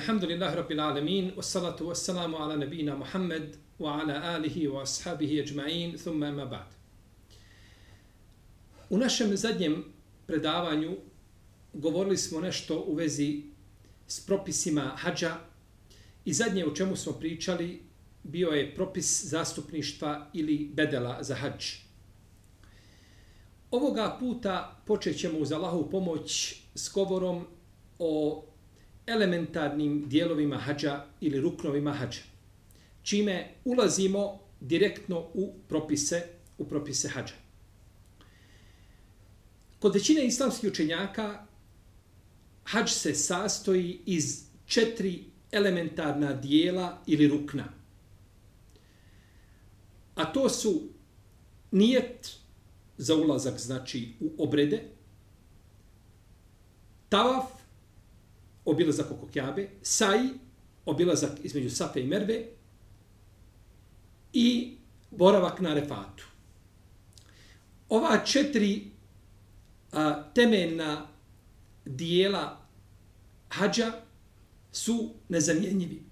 Alhamdulillahi Rabbil Alamin, wassalatu wassalamu ala nabina Muhammad wa ala alihi wa ashabihi ajma'in, thumma ima ba'd. U našem zadnjem predavanju govorili smo nešto u vezi s propisima hađa i zadnje o čemu smo pričali bio je propis zastupništva ili bedela za hađ. Ovoga puta počet ćemo uz Allahovu pomoć s govorom o elementarnim dijelovima hađa ili ruknovima hađa, čime ulazimo direktno u propise, u propise hađa. Kod većine islamskih učenjaka hađ se sastoji iz četiri elementarna dijela ili rukna. A to su nijet za ulazak, znači u obrede, tavaf, obilazak oko Kjabe, Saji, obilazak između Safe i Merve i boravak na Refatu. Ova četiri a, temeljna dijela hađa su nezamjenjivi.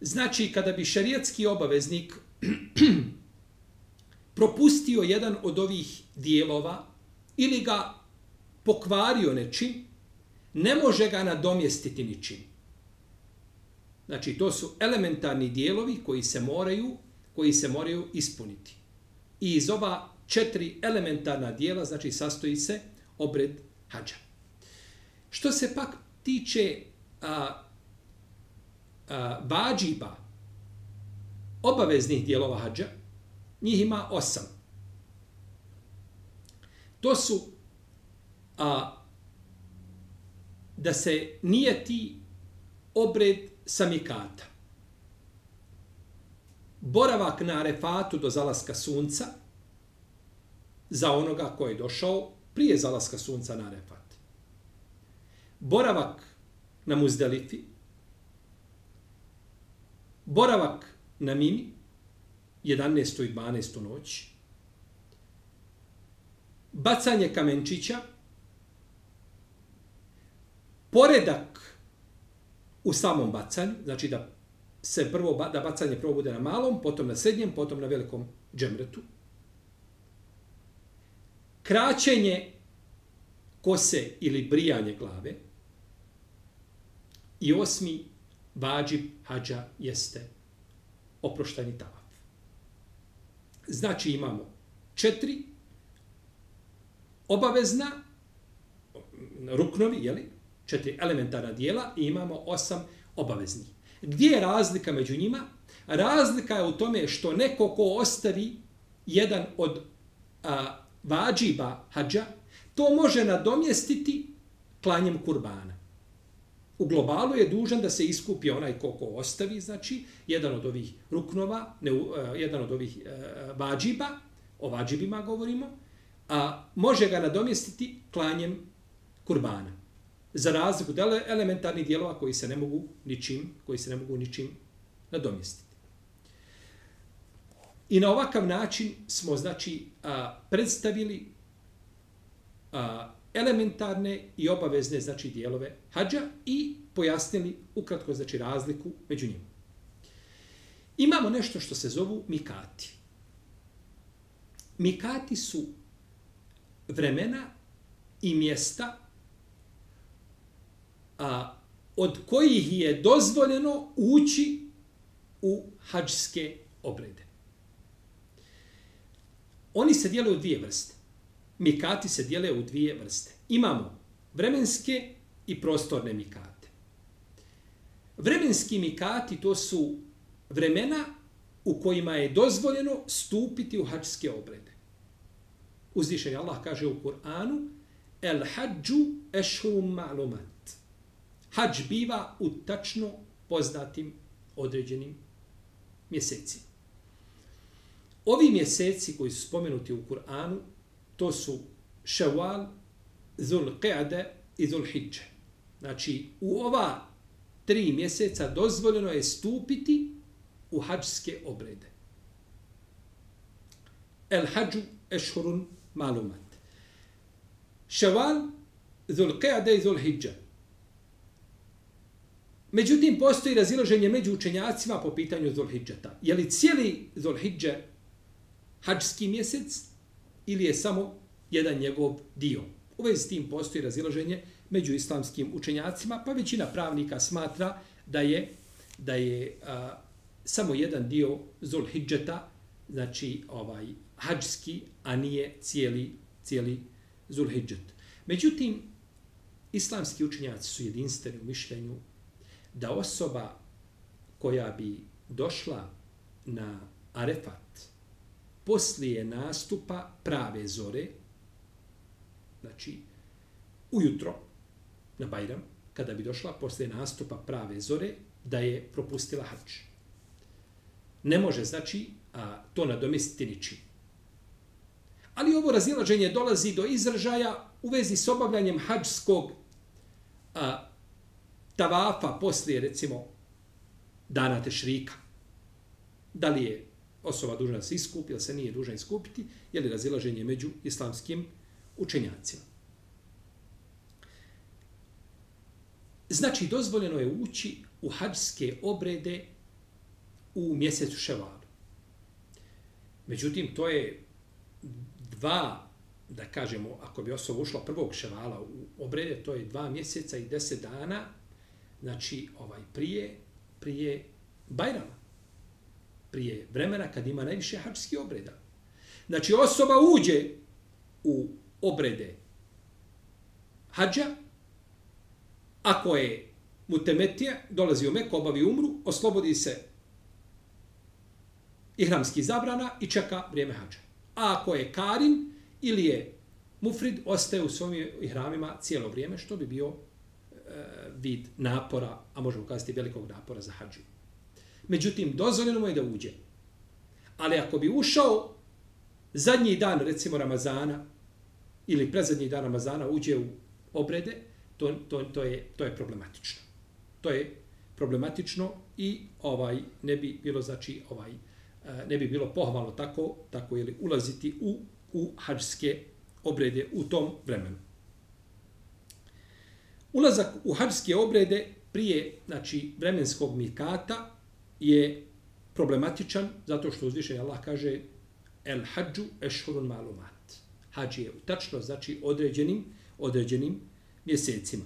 Znači, kada bi šarijatski obaveznik propustio jedan od ovih dijelova ili ga pokvario nečim, ne može ga nadomjestiti ničim. Znači, to su elementarni dijelovi koji se moraju, koji se moraju ispuniti. I iz ova četiri elementarna dijela, znači, sastoji se obred hađa. Što se pak tiče a, a, vađiba, obaveznih dijelova hađa, njih ima osam. To su a, da se nije ti obred samikata. Boravak na arefatu do zalaska sunca za onoga ko je došao prije zalaska sunca na arefat. Boravak na muzdelifi. Boravak na mimi 11. i 12. noć. Bacanje kamenčića poredak u samom bacanju, znači da se prvo da bacanje prvo bude na malom, potom na srednjem, potom na velikom džemretu. Kraćenje kose ili brijanje glave. I osmi vađib hađa jeste oproštani tavaf. Znači imamo četiri obavezna ruknovi, jeli, četiri elementarna dijela i imamo osam obaveznih. Gdje je razlika među njima? Razlika je u tome što neko ko ostavi jedan od a, vađiba hađa, to može nadomjestiti klanjem kurbana. U globalu je dužan da se iskupi onaj ko ko ostavi, znači, jedan od ovih ruknova, ne, uh, jedan od ovih uh, vađiba, o vađibima govorimo, a može ga nadomjestiti klanjem kurbana za razliku od elementarnih dijelova koji se ne mogu ničim, koji se ne mogu ničim nadomjestiti. I na ovakav način smo znači a, predstavili a, elementarne i obavezne znači dijelove hadža i pojasnili ukratko znači razliku među njima. Imamo nešto što se zovu mikati. Mikati su vremena i mjesta a, od kojih je dozvoljeno ući u hađske obrede. Oni se dijele u dvije vrste. Mikati se dijele u dvije vrste. Imamo vremenske i prostorne mikate. Vremenski mikati to su vremena u kojima je dozvoljeno stupiti u hađske obrede. Uzvišen Allah kaže u Kur'anu El hađu ešhum ma'lumat Hadž biva u tačno poznatim određenim mjesecima. Ovi mjeseci koji su spomenuti u Kur'anu, to su Ševal, Zul Qe'ade i Zul Hidže. Znači, u ova tri mjeseca dozvoljeno je stupiti u hađske obrede. El hađu ešhurun malumat. Ševal, Zul Qe'ade i Zul Hidže. Međutim, postoji razilaženje među učenjacima po pitanju Zulhidžeta. Je li cijeli Zulhidže hađski mjesec ili je samo jedan njegov dio? U vezi s tim postoji razilaženje među islamskim učenjacima, pa većina pravnika smatra da je da je a, samo jedan dio Zulhidžeta, znači ovaj hađski, a nije cijeli, cijeli Zulhidžet. Međutim, islamski učenjaci su jedinstveni u mišljenju da osoba koja bi došla na Arefat poslije nastupa prave zore, znači ujutro na Bajram, kada bi došla poslije nastupa prave zore, da je propustila hač. Ne može, znači, a, to nadomestiti ničim. Ali ovo razilaženje dolazi do izražaja u vezi s obavljanjem hađskog a, tavafa poslije, recimo, dana tešrika. Da li je osoba dužna se iskupi ili se nije dužna iskupiti, je li razilaženje među islamskim učenjacima. Znači, dozvoljeno je ući u hađske obrede u mjesecu ševalu. Međutim, to je dva, da kažemo, ako bi osoba ušla prvog ševala u obrede, to je dva mjeseca i deset dana, znači ovaj prije, prije Bajrama. Prije vremena kad ima najviše hađskih obreda. Znači, osoba uđe u obrede hađa, ako je mutemetija, dolazi u Meku, obavi umru, oslobodi se ihramski zabrana i čeka vrijeme hađa. A ako je karin ili je mufrid, ostaje u svojim ihramima cijelo vrijeme, što bi bio Eh, vid napora, a možemo kazati velikog napora za hađu. Međutim, dozvoljeno mu je da uđe. Ali ako bi ušao zadnji dan, recimo Ramazana, ili predzadnji dan Ramazana, uđe u obrede, to, to, to, je, to je problematično. To je problematično i ovaj ne bi bilo znači ovaj eh, ne bi bilo pohvalno tako tako ili ulaziti u u hadžske obrede u tom vremenu. Ulazak u hađske obrede prije znači vremenskog mikata je problematičan zato što uzviše Allah kaže el hađu ešhurun malumat. Hađ je tačno znači određenim određenim mjesecima.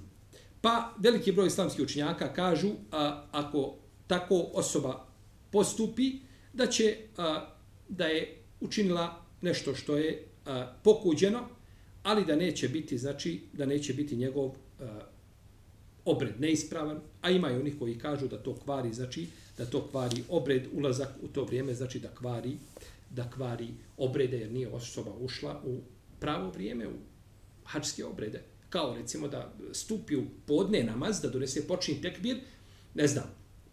Pa veliki broj islamskih učinjaka kažu a, ako tako osoba postupi da će a, da je učinila nešto što je a, pokuđeno, ali da neće biti znači da neće biti njegov a, obred neispravan, a ima i onih koji kažu da to kvari znači da to kvari obred ulazak u to vrijeme znači da kvari da kvari obrede jer nije osoba ušla u pravo vrijeme u hačske obrede kao recimo da stupi u podne namaz, da donese počinje tekbir, ne znam,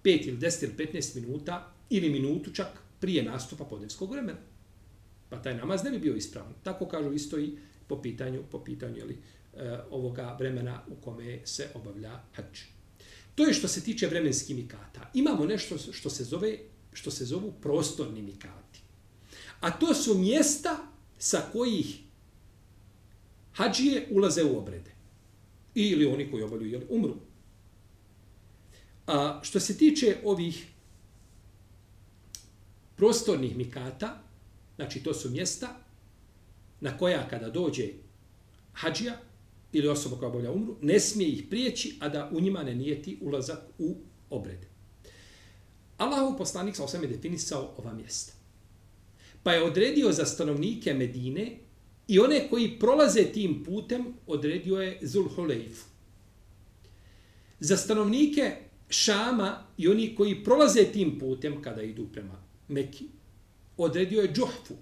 5 ili 10 ili 15 minuta ili minutu čak prije nastupa podnevskog vremena. Pa taj namaz ne bi bio ispravan. Tako kažu isto i po pitanju, po pitanju jeli, e, ovoga vremena u kome se obavlja hađ. To je što se tiče vremenskih mikata. Imamo nešto što se zove što se zovu prostorni mikati. A to su mjesta sa kojih hađije ulaze u obrede. Ili oni koji obalju jeli, umru. A što se tiče ovih prostornih mikata, znači to su mjesta na koja kada dođe hađija ili osoba koja obavlja umru, ne smije ih prijeći, a da u njima ne nijeti ulazak u obrede. Allahov poslanik sa osam je definisao ova mjesta. Pa je odredio za stanovnike Medine I one koji prolaze tim putem odredio je Zulhulejfu. Za stanovnike Šama i oni koji prolaze tim putem kada idu prema Meki, odredio je Džuhfu.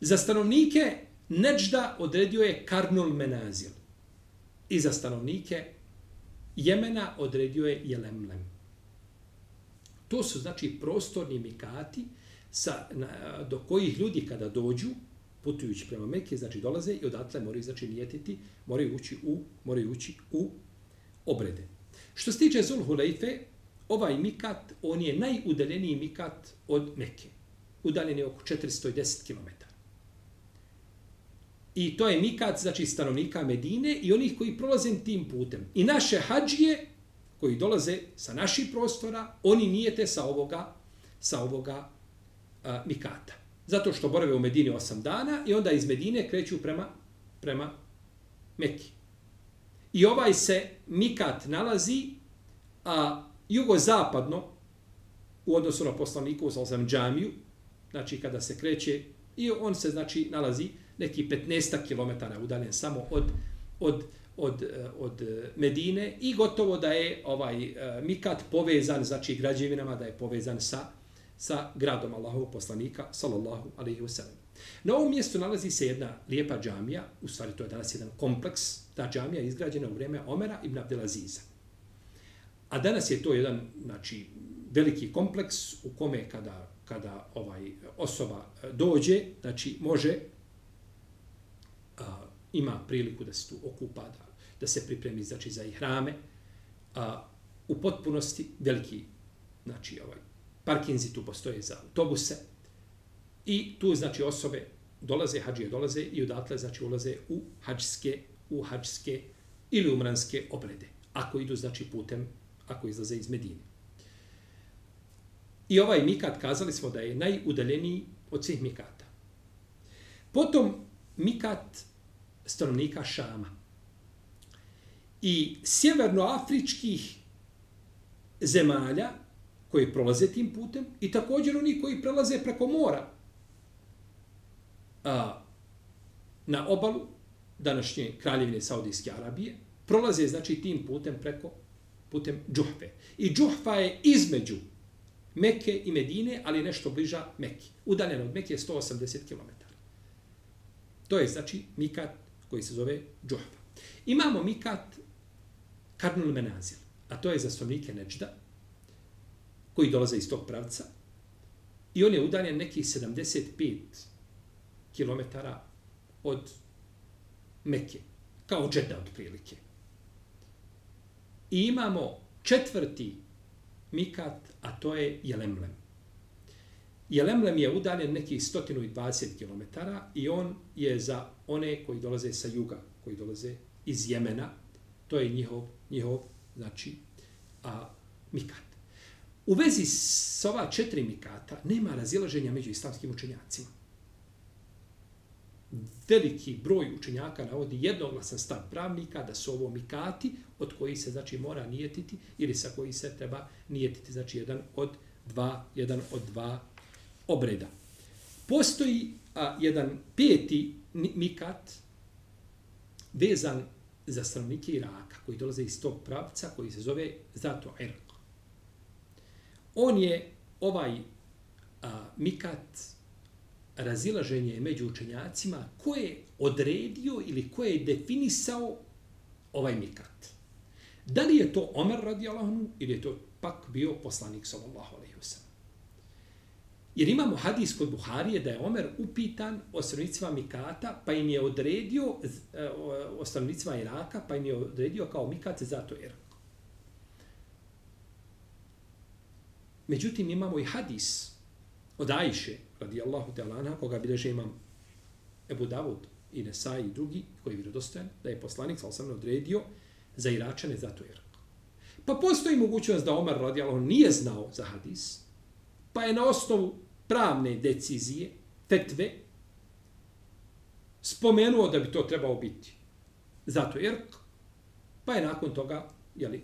Za stanovnike Neđda odredio je Karnul Menazil. I za stanovnike Jemena odredio je Jelemlem. To su znači prostorni mikati sa, na, do kojih ljudi kada dođu, putujući prema Mekke, znači dolaze i odatle moraju znači nijetiti, moraju ući u, moraju ući u obrede. Što se tiče Zulhulejfe, ovaj mikat, on je najudaljeniji mikat od Mekke. Udaljen je oko 410 km. I to je mikat, znači stanovnika Medine i onih koji prolaze tim putem. I naše hađije koji dolaze sa naših prostora, oni nijete sa ovoga, sa ovoga a, mikata. Zato što borave u Medini 8 dana i onda iz Medine kreću prema, prema Mekki. I ovaj se mikat nalazi a jugozapadno u odnosu na poslaniku, sa osam džamiju, znači kada se kreće, i on se znači nalazi neki 15 km udaljen samo od, od, od, eh, od eh, Medine i gotovo da je ovaj eh, mikat povezan, znači građevinama, da je povezan sa, sa gradom Allahovog poslanika, sallallahu alaihi wasallam. Na ovom mjestu nalazi se jedna lijepa džamija, u stvari to je danas jedan kompleks, ta džamija je izgrađena u vrijeme Omera ibn Abdelaziza. A danas je to jedan, znači, veliki kompleks u kome kada, kada ovaj osoba dođe, znači, može, a, ima priliku da se tu okupa, da, da se pripremi, znači, za ihrame, a, u potpunosti veliki, znači, ovaj, parkinzi tu postoje za autobuse, i tu, znači, osobe dolaze, hađije dolaze i odatle, znači, ulaze u hađske, u hađske ili umranske obrede. Ako idu, znači, putem ako izlaze iz Medine. I ovaj mikat, kazali smo da je najudaljeniji od svih mikata. Potom mikat stanovnika Šama. I sjevernoafričkih zemalja koji prolaze tim putem i također oni koji prelaze preko mora a, na obalu današnje kraljevine Saudijske Arabije, prolaze znači tim putem preko putem Džuhfe. I Džuhfa je između Mekke i Medine, ali nešto bliža Mekke. Udaljeno od Mekke je 180 km. To je znači Mikat koji se zove Džuhfa. Imamo Mikat Karnul Menazil, a to je za stanovnike Neđda, koji dolaze iz tog pravca. I on je udaljen nekih 75 km od Mekke, kao džeda od prilike. I imamo četvrti mikat, a to je Jelemlem. Jelemlem je udaljen nekih 120 km i on je za one koji dolaze sa juga, koji dolaze iz Jemena, to je njihov, njihov znači, a, mikat. U vezi s ova četiri mikata nema razilaženja među islamskim učenjacima veliki broj učenjaka navodi jednoglasan stav pravnika da su ovo mikati od koji se znači mora nijetiti ili sa koji se treba nijetiti znači jedan od dva jedan od dva obreda. Postoji a, jedan peti mikat vezan za stanovnike Iraka koji dolaze iz tog pravca koji se zove Zato Irk. On je ovaj a, mikat razilaženje među učenjacima ko je odredio ili ko je definisao ovaj mikat. Da li je to Omer radi Allahom ili je to pak bio poslanik sallallahu alaihi wa sallam. Jer imamo hadis kod Buharije da je Omer upitan o stanovnicima Mikata, pa im je odredio e, o stanovnicima Iraka, pa im je odredio kao Mikat zato jer. Irak. Međutim, imamo i hadis od Ajše, radijallahu ta'ala anha, koga bileže imam Ebu Davud i Nesaj i drugi, koji je vjerodostojan, da je poslanik sal sam odredio za Iračane zato jer. Irak. Pa postoji mogućnost da Omer, radijallahu nije znao za hadis, pa je na osnovu pravne decizije, fetve, spomenuo da bi to trebao biti zato jer, pa je nakon toga, jeli,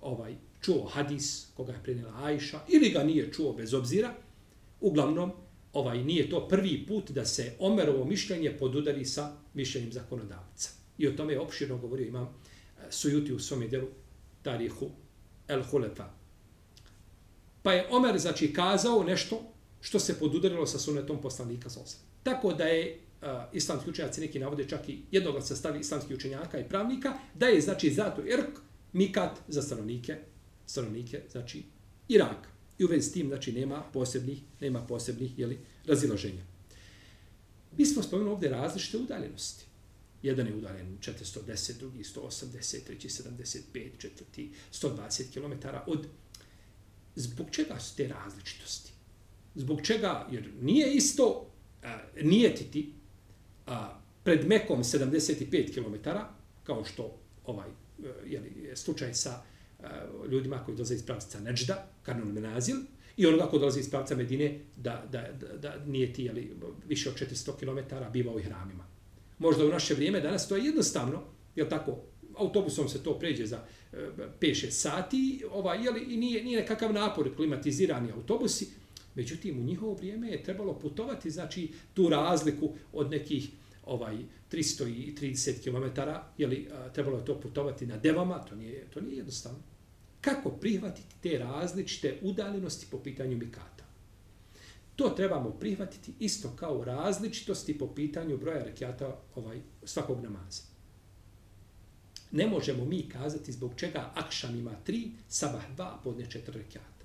ovaj, čuo hadis koga je prenijela Ajša, ili ga nije čuo bez obzira, uglavnom, ovaj nije to prvi put da se Omerovo mišljenje podudari sa mišljenjem zakonodavca. I o tome je opširno govorio imam eh, Sujuti u svom djelu Tarihu El Hulefa. Pa je Omer znači kazao nešto što se podudarilo sa sunetom poslanika sa Tako da je uh, islamski učenjaci neki navode čak i jednoglasno stavi islamski učenjaka i pravnika, da je znači zato Irk mikat za stanovnike, stanovnike znači Iraka. I u vezi s tim, znači, nema posebnih, nema posebnih jeli, razilaženja. Mi smo spomenuli ovdje različite udaljenosti. Jedan je udaljen 410, drugi 180, treći 75, četvrti 120 km od... Zbog čega su te različitosti? Zbog čega? Jer nije isto a, nijetiti a, pred Mekom 75 km, kao što ovaj, e, je slučaj sa e, ljudima koji dolaze iz pravca Neđda, Karnul Menazil, i onoga ko dolazi iz pravca Medine, da, da, da, da nije ti jeli, više od 400 km biva u hramima. Možda u naše vrijeme danas to je jednostavno, je tako, autobusom se to pređe za e, 5-6 sati, ovaj, jeli, i nije, nije nekakav napor klimatizirani autobusi, međutim u njihovo vrijeme je trebalo putovati, znači tu razliku od nekih ovaj 330 km, je li trebalo je to putovati na devama, to nije to nije jednostavno. Kako prihvatiti te različite udaljenosti po pitanju mikata? To trebamo prihvatiti isto kao različitosti po pitanju broja rekiata ovaj, svakog namaza. Ne možemo mi kazati zbog čega akšan ima tri, sabah dva, podne četiri rekiata.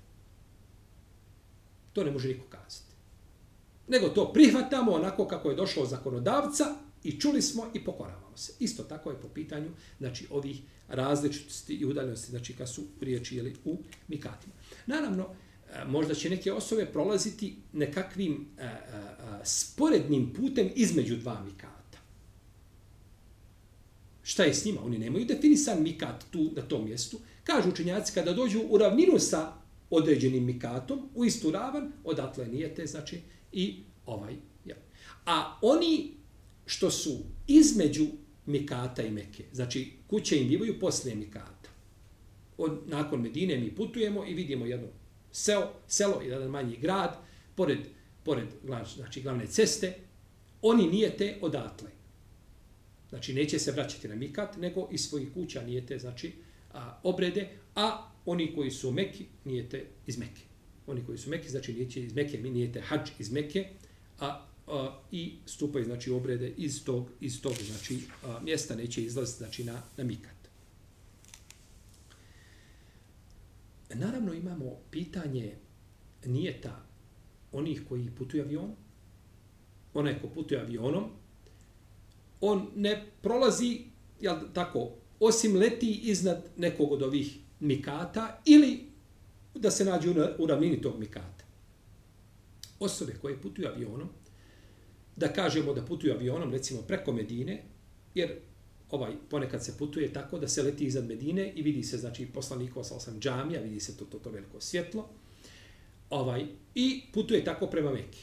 To ne može niko kazati. Nego to prihvatamo onako kako je došlo zakonodavca i čuli smo i pokoravamo se. Isto tako je po pitanju znači, ovih različitosti i udaljenosti, znači kad su riječi ili u mikatima. Naravno, e, možda će neke osobe prolaziti nekakvim a, a, a, sporednim putem između dva mikata. Šta je s njima? Oni nemaju definisan mikat tu na tom mjestu. Kažu učenjaci kada dođu u ravninu sa određenim mikatom, u istu ravan, odatle nijete, znači, i ovaj. Ja. A oni što su između Mikata i Meke, znači kuće im bivaju poslije Mikata. Od, nakon Medine mi putujemo i vidimo jedno selo, selo jedan manji grad, pored, pored znači, glavne ceste, oni nijete odatle. Znači, neće se vraćati na Mikat, nego iz svojih kuća nijete, znači, a, obrede, a oni koji su u nijete iz Mekke. Oni koji su u znači, neće iz Mekke, mi nijete hađ iz Mekke, a a, i stupaju znači obrede iz tog iz tog znači a, mjesta neće izlaziti znači na na mikat. Naravno imamo pitanje nijeta onih koji putuju avion. Onaj ko putuje avionom, on ne prolazi, jel tako, osim leti iznad nekog od ovih mikata ili da se nađe u ravnini tog mikata. Osobe koje putuju avionom, da kažemo da putuju avionom, recimo preko Medine, jer ovaj ponekad se putuje tako da se leti iznad Medine i vidi se znači poslanikova sa osam džamija, vidi se to, to, to veliko svjetlo. Ovaj, I putuje tako prema Mekke.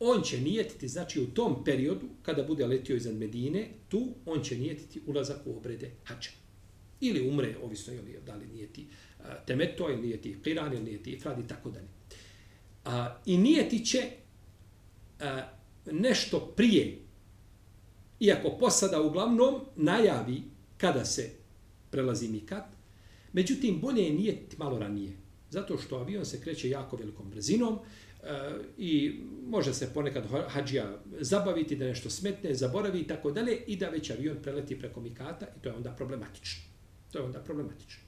On će nijetiti, znači u tom periodu, kada bude letio iznad Medine, tu on će nijetiti ulazak u obrede hađa. Ili umre, ovisno je li da li nije ti temeto, ili nijeti priran, ili nijeti ifrad i tako dalje. A, I nije ti će a, nešto prije, iako posada uglavnom najavi kada se prelazi mikat, međutim, bolje je nije malo ranije, zato što avion se kreće jako velikom brzinom i može se ponekad hađija zabaviti da nešto smetne, zaboravi i tako dalje i da već avion preleti preko mikata i to je onda problematično. To je onda problematično.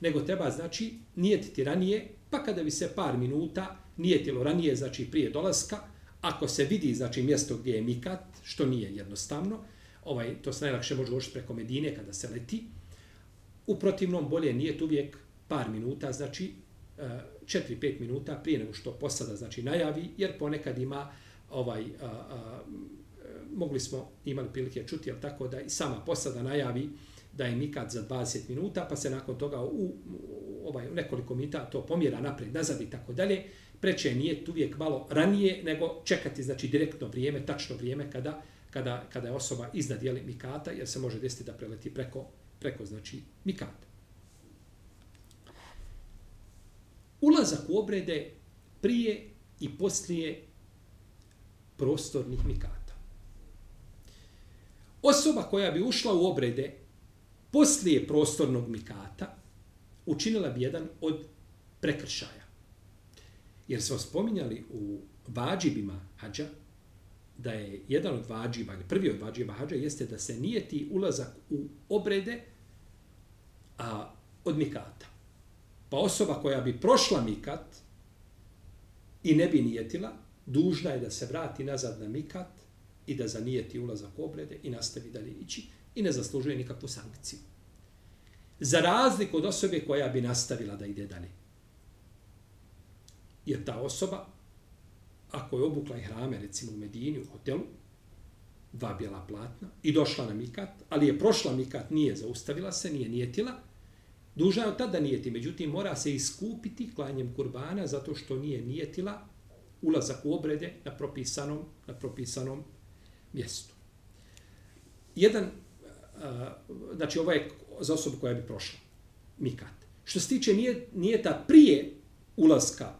Nego treba, znači, nijetiti ranije, pa kada bi se par minuta nijetilo ranije, znači prije dolaska, ako se vidi znači mjesto gdje je mikat, što nije jednostavno, ovaj to se najlakše može ući preko Medine kada se leti. U protivnom bolje nije tu uvijek par minuta, znači e, 4-5 minuta prije nego što posada znači najavi, jer ponekad ima ovaj a, a, mogli smo imali prilike čuti al tako da i sama posada najavi da je mikat za 20 minuta, pa se nakon toga u, u ovaj nekoliko minuta to pomjera napred, nazad i tako dalje preče nije tu uvijek malo ranije nego čekati znači direktno vrijeme, tačno vrijeme kada, kada, kada je osoba iznad jeli, mikata, jer se može desiti da preleti preko, preko znači mikata. Ulazak u obrede prije i poslije prostornih mikata. Osoba koja bi ušla u obrede poslije prostornog mikata učinila bi jedan od prekršaja. Jer smo spominjali u vađibima hađa, da je jedan od vađiba, ili prvi od vađiba hađa, jeste da se nijeti ulazak u obrede a, od mikata. Pa osoba koja bi prošla mikat i ne bi nijetila, dužna je da se vrati nazad na mikat i da zanijeti ulazak u obrede i nastavi dalje ići i ne zaslužuje nikakvu sankciju. Za razliku od osobe koja bi nastavila da ide dalje. Jer ta osoba, ako je obukla i hrame, recimo u Medini, u hotelu, dva bijela platna, i došla na mikat, ali je prošla mikat, nije zaustavila se, nije nijetila, Dužna je od tada nijeti, međutim mora se iskupiti klanjem kurbana zato što nije nijetila ulazak u obrede na propisanom, na propisanom mjestu. Jedan, znači ovo je za osobu koja bi prošla, mikat. Što se tiče nije, nije ta prije ulaska,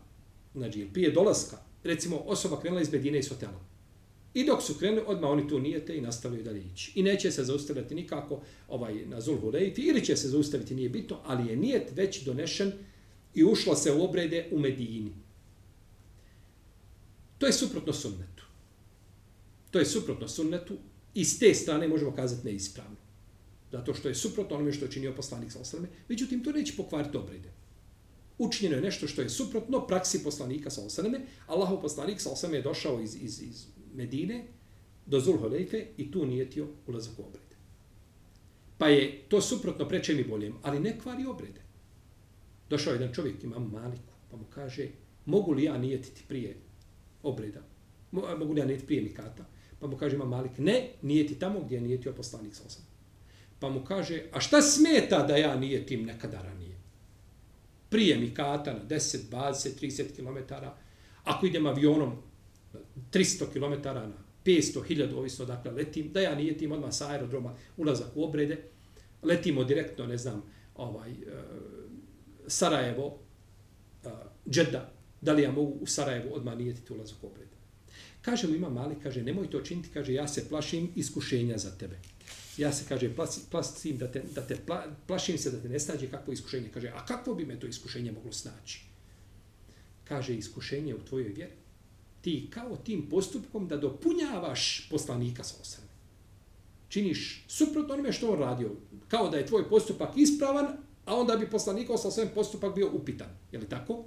znači prije dolaska, recimo osoba krenula iz Medine iz hotela. I dok su krenuli, odmah oni tu nijete i nastavljaju dalje ići. I neće se zaustavljati nikako ovaj, na Zulhulejti, ili će se zaustaviti, nije bitno, ali je nijet već donešen i ušla se u obrede u Medini. To je suprotno sunnetu. To je suprotno sunnetu i s te strane možemo kazati neispravno. Zato što je suprotno onome što je činio poslanik sa osrame. Međutim, to neće pokvariti obrede. Učinjeno je nešto što je suprotno praksi poslanika sa osrame. Allahov poslanik sa osrame je došao iz, iz, iz Medine do Zulholejfe i tu nijetio ulazak u obrede. Pa je to suprotno prečem i boljem, ali ne kvari obrede. Došao je jedan čovjek, imam maliku, pa mu kaže, mogu li ja nijetiti prije obreda? Mogu li ja nijetiti prije mikata? Pa mu kaže, imam malik, ne, nijeti tamo gdje je nijetio poslanik sa osam. Pa mu kaže, a šta smeta da ja nije tim nekada ranije? Prije mikata na 10, 20, 30 km, ako idem avionom 300 km na 500, 1000, ovisno dakle letim, da ja nije tim odmah sa aerodroma ulazak u obrede, letimo direktno, ne znam, ovaj, uh, Sarajevo, e, uh, Džedda, da li ja mogu u Sarajevu odmah nijetiti ulazak u obrede. Kaže mu ima mali, kaže, nemoj to činiti, kaže, ja se plašim iskušenja za tebe. Ja se, kaže, plašim da te, da te pla, plašim se da te ne snađe kakvo iskušenje. Kaže, a kakvo bi me to iskušenje moglo snaći? Kaže, iskušenje u tvojoj vjeri ti kao tim postupkom da dopunjavaš poslanika sa osrame. Činiš suprotno onome što on radio. Kao da je tvoj postupak ispravan, a onda bi poslanikov sa svojim postupak bio upitan. Je li tako?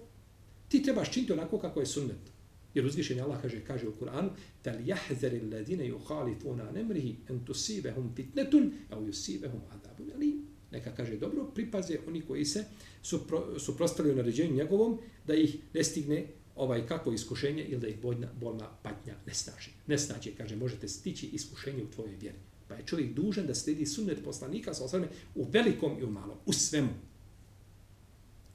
Ti trebaš činiti onako kako je sunnet. Jer uzvišenje Allah kaže, kaže u Kur'anu da li jahzari ladine yuhalifuna nemrihi en tusibehum fitnetun au yusibehum adabun ali neka kaže dobro pripaze oni koji se supro, suprostavljaju na njegovom da ih ne stigne ovaj kako iskušenje ili da ih bolna, bolna patnja ne snaži. Ne snaži, kaže, možete stići iskušenje u tvojoj vjeri. Pa je čovjek dužan da sledi sunnet poslanika sa osvrame u velikom i u malom, u svemu.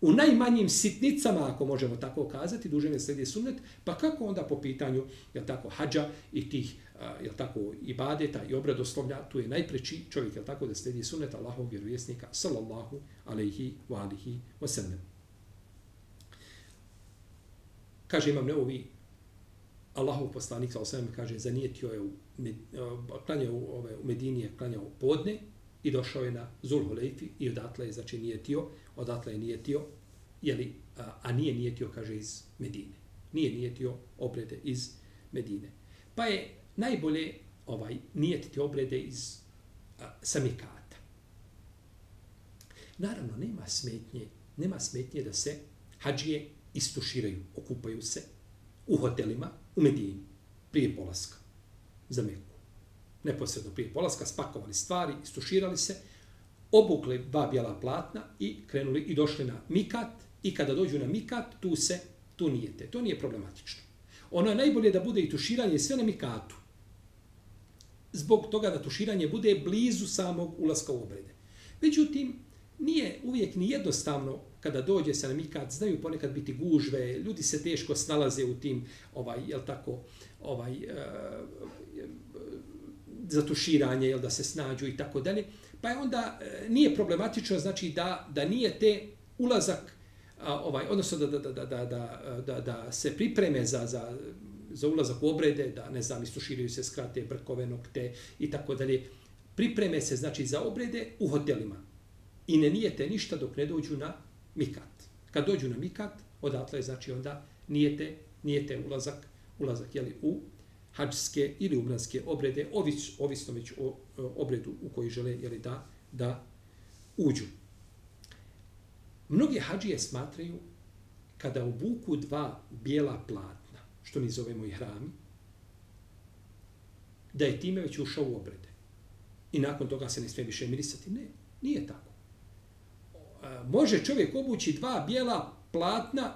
U najmanjim sitnicama, ako možemo tako kazati, dužine je sledi sunnet, pa kako onda po pitanju, je tako, hađa i tih, je tako, ibadeta i obradoslovlja, tu je najpreći čovjek, je tako, da sledi sunnet Allahov vjerovjesnika, sallallahu alaihi wa alihi wa sallam. Kaže imam neovi Allahov poslanik sallallahu osam kaže zanijetio je u med, klanjao ove u Medini je klanjao podne i došao je na Zulhulejfi i odatle je znači nijetio, odatle je nijetio, je li a, a nije nijetio kaže iz Medine. Nije nijetio obrede iz Medine. Pa je najbolje ovaj nijetiti obrede iz a, samikata. Naravno nema smetnje, nema smetnje da se hađije istuširaju, okupaju se u hotelima u Medini prije polaska za Meku. Neposredno prije polaska spakovali stvari, istuširali se, obukli dva bijela platna i krenuli i došli na Mikat i kada dođu na Mikat, tu se, tu nijete. To nije problematično. Ono je najbolje da bude i tuširanje sve na Mikatu. Zbog toga da tuširanje bude blizu samog ulaska u obrede. Međutim, nije uvijek ni jednostavno kada dođe se na mikat, znaju ponekad biti gužve, ljudi se teško snalaze u tim, ovaj, jel tako, ovaj, eh, za tuširanje, jel da se snađu i tako dalje. Pa je onda e, nije problematično, znači da, da nije te ulazak, a, ovaj, odnosno da, da, da, da, da, da, da se pripreme za, za, za ulazak u obrede, da ne znam, istuširaju se skrate, brkove, nokte i tako dalje. Pripreme se znači za obrede u hotelima. I ne nijete ništa dok ne dođu na mikat. Kad dođu na mikat, odatle je znači onda nijete, nijete ulazak, ulazak jeli, u hađske ili umranske obrede, ovis, ovisno već o, o obredu u koji žele jeli, da, da uđu. Mnogi hađije smatraju kada obuku dva bijela platna, što mi zovemo i hrami, da je time već ušao u obrede. I nakon toga se ne smije više mirisati. Ne, nije tako e, može čovjek obući dva bijela platna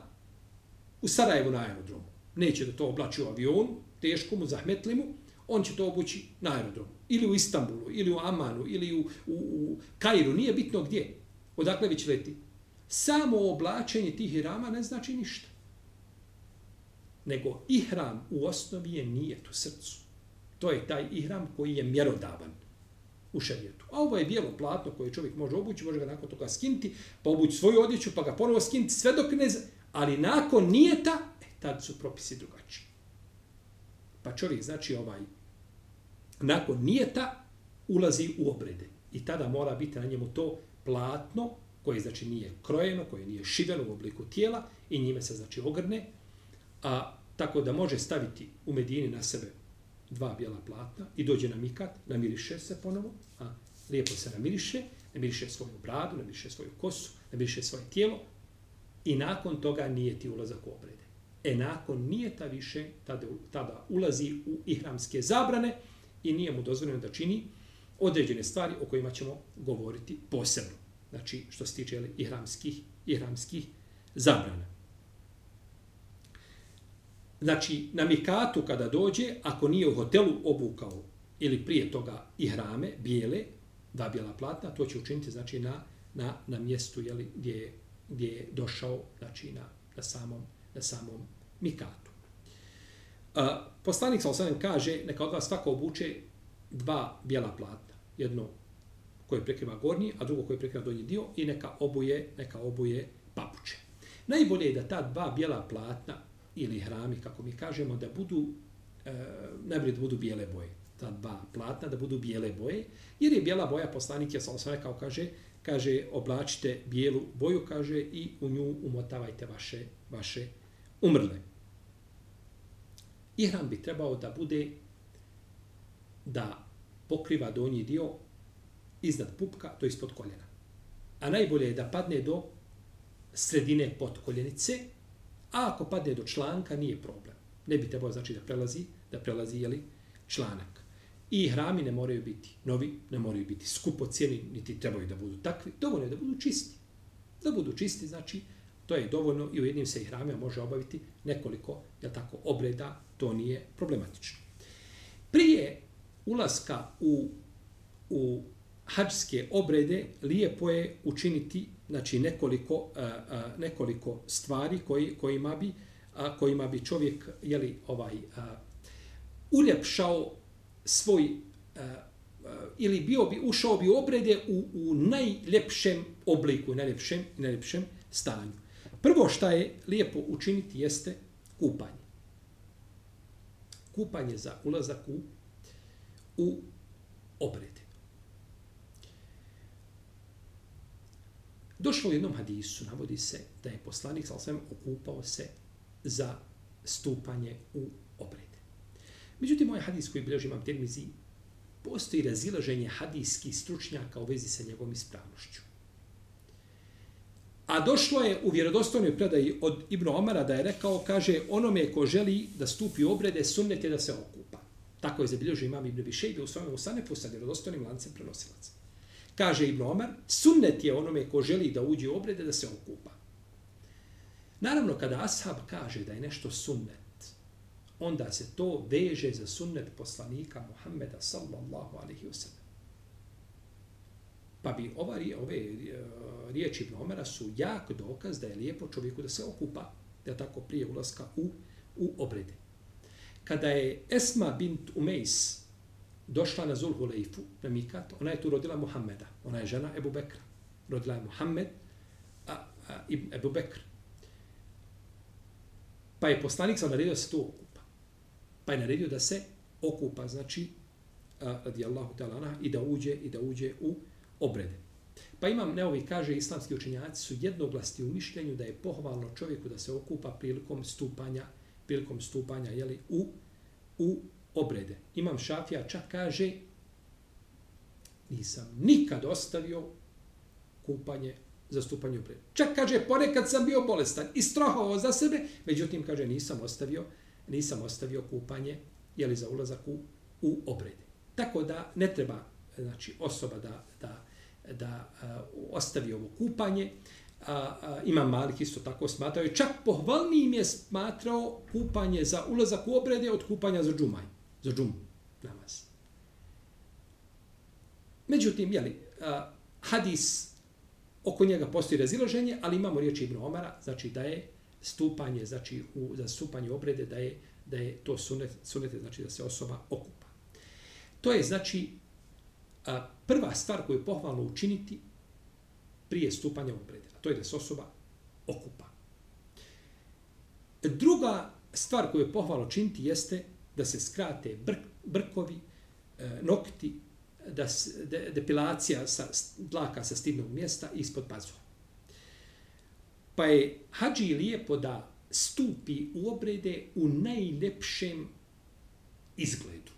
u Sarajevu na aerodromu. Neće da to oblači u avionu, teško mu, zahmetli mu, on će to obući na aerodromu. Ili u Istanbulu, ili u Amanu, ili u, u, u Kairu, nije bitno gdje. Odakle već leti? Samo oblačenje tih ihrama ne znači ništa. Nego ihram u osnovi je nijet u srcu. To je taj ihram koji je mjerodavan u šarijetu. A ovo je bijelo platno koje čovjek može obući, može ga nakon toga skinti, pa obući svoju odjeću, pa ga ponovo skinti, sve dok ne... Ali nakon nijeta, e, tad su propisi drugačiji. Pa čovjek, znači, ovaj, nakon nijeta, ulazi u obrede. I tada mora biti na njemu to platno, koje znači nije krojeno, koje nije šiveno u obliku tijela i njime se znači ogrne, a tako da može staviti u Medini na sebe dva bijela platna i dođe na mikat, namiriše se ponovo, a lijepo se namiriše, namiriše svoju bradu, namiriše svoju kosu, namiriše svoje tijelo i nakon toga nije ti ulazak u obrede. E nakon nije ta više, tada, tada ulazi u ihramske zabrane i nije mu dozvoljeno da čini određene stvari o kojima ćemo govoriti posebno. Znači, što se tiče ihramskih, ihramskih zabrana. Znači, na Mikatu kada dođe, ako nije u hotelu obukao ili prije toga i hrame, bijele, da bijela platna, to će učiniti znači, na, na, na mjestu jeli, gdje, gdje je došao znači, na, na, samom, na samom Mikatu. A, poslanik sa osanem kaže, neka od vas svako obuče dva bijela platna. Jedno koje prekriva gornji, a drugo koje prekriva donji dio i neka obuje, neka obuje papuče. Najbolje je da ta dva bijela platna ili hrami, kako mi kažemo, da budu, e, najbolje da budu bijele boje. Ta dva platna da budu bijele boje, jer je bijela boja, poslanik je sam rekao, kaže, kaže, oblačite bijelu boju, kaže, i u nju umotavajte vaše, vaše umrle. Ihram bi trebao da bude da pokriva donji dio iznad pupka, to je ispod koljena. A najbolje je da padne do sredine potkoljenice, A ako padne do članka, nije problem. Ne bi trebalo znači da prelazi, da prelazi jeli, članak. I hrami ne moraju biti novi, ne moraju biti skupo cijeni, niti trebaju da budu takvi. Dovoljno je da budu čisti. Da budu čisti, znači, to je dovoljno i u jednim se ihramima može obaviti nekoliko, jel tako, obreda, to nije problematično. Prije ulaska u, u hađske obrede, lijepo je učiniti znači nekoliko a, a, nekoliko stvari koji kojima bi a, kojima bi čovjek je li ovaj a, uljepšao svoj a, a, ili bio bi ušao bi obrede u, u najljepšem obliku, najljepšem najljepšem stanju. Prvo što je lijepo učiniti jeste kupanje. Kupanje za ulazak u, u obrede. Došlo u jednom hadisu, navodi se da je poslanik sal svem okupao se za stupanje u obrede. Međutim, ovaj hadis koji bilježi imam termizi, postoji razilaženje hadijskih stručnjaka u vezi sa njegovom ispravnošću. A došlo je u vjerodostojnoj predaji od Ibn Omara da je rekao, kaže, onome ko želi da stupi u obrede, sunnet je da se okupa. Tako je zabilježio imam Ibn Bišejbe u svojom usanepu sa vjerodostojnim lancem prenosilaca. Kaže Ibn Omar, sunnet je onome ko želi da uđe u obrede da se okupa. Naravno, kada ashab kaže da je nešto sunnet, onda se to veže za sunnet poslanika Muhammeda sallallahu alaihi wasallam. Pa bi ova, ove e, riječi Ibn Omara su jak dokaz da je lijepo čovjeku da se okupa, da tako prije ulaska u, u obrede. Kada je Esma bint Umejs, došla na Zulhulejfu, na Mikat, ona je tu rodila Muhammeda. Ona je žena Ebu Bekra. Rodila je Muhammed, a, a Ibn Ebu Bekr. Pa je poslanik sam naredio da se tu okupa. Pa je naredio da se okupa, znači, radijallahu talana, i da uđe, i da uđe u obrede. Pa imam, Neovi kaže, islamski učenjaci su jednoglasti u mišljenju da je pohvalno čovjeku da se okupa prilikom stupanja, prilikom stupanja, jeli, u, u obrede. Imam šafija čak kaže nisam nikad ostavio kupanje za stupanje obrede. Čak kaže ponekad sam bio bolestan i strahovao za sebe, međutim kaže nisam ostavio nisam ostavio kupanje je li za ulazak u, u obrede. Tako da ne treba znači osoba da, da, da uh, ostavi ovo kupanje. A, a, ima Malik isto tako smatrao. Čak pohvalnijim je smatrao kupanje za ulazak u obrede od kupanja za džumaj za džum namaz. Međutim, jeli, a, hadis oko njega postoji razilaženje, ali imamo riječi Ibn Omara, znači da je stupanje, znači u, za stupanje obrede, da je, da je to sunet, sunete, znači da se osoba okupa. To je, znači, a, prva stvar koju je pohvalno učiniti prije stupanja u obrede, a to je da se osoba okupa. Druga stvar koju je pohvalno učiniti jeste da se skrate brk, brkovi, e, nokti, da de, depilacija sa dlaka sa stidnog mjesta ispod pazuha. Pa je hađi lijepo da stupi u obrede u najljepšem izgledu.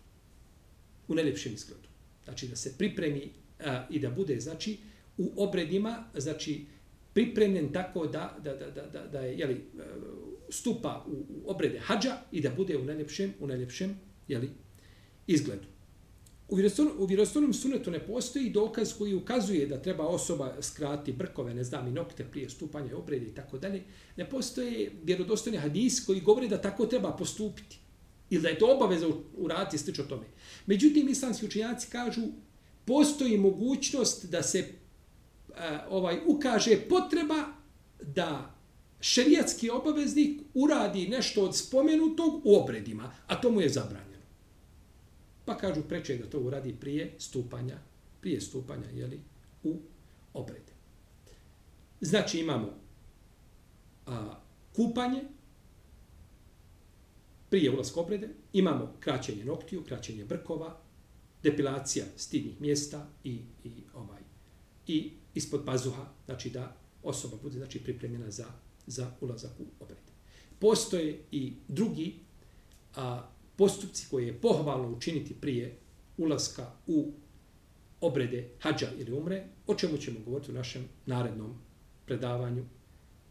U najljepšem izgledu. Znači da se pripremi a, i da bude znači u obredima znači pripremljen tako da, da, da, da, da, da je jeli, e, stupa u, u obrede hađa i da bude u najljepšem, u najljepšem jeli, izgledu. U vjerostavnom, u vjerostavnom sunetu ne postoji dokaz koji ukazuje da treba osoba skrati brkove, ne znam, i nokte prije stupanja obrede i tako dalje. Ne postoje vjerodostojni hadis koji govori da tako treba postupiti. Ili da je to obaveza uraditi slično tome. Međutim, islamski učenjaci kažu postoji mogućnost da se e, ovaj ukaže potreba da šerijatski obaveznik uradi nešto od spomenutog u obredima, a to mu je zabranjeno. Pa kažu preče da to uradi prije stupanja, prije stupanja, jeli, u obrede. Znači imamo a, kupanje prije ulaska obrede, imamo kraćenje noktiju, kraćenje brkova, depilacija stidnih mjesta i, i ovaj i ispod pazuha, znači da osoba bude znači pripremljena za za ulazak u obrede. Postoje i drugi a, postupci koje je pohvalno učiniti prije ulaska u obrede hađa ili umre, o čemu ćemo govoriti u našem narednom predavanju.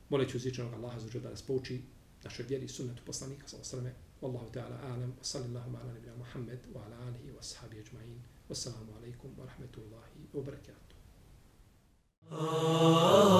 Moleću uzvičenog Allaha za da nas pouči našoj vjeri sunnetu poslanika sa osrame. والله تعالى أعلم. وصلى الله على نبينا محمد وعلى آله وأصحابه أجمعين. والسلام عليكم ورحمة الله وبركاته. آه.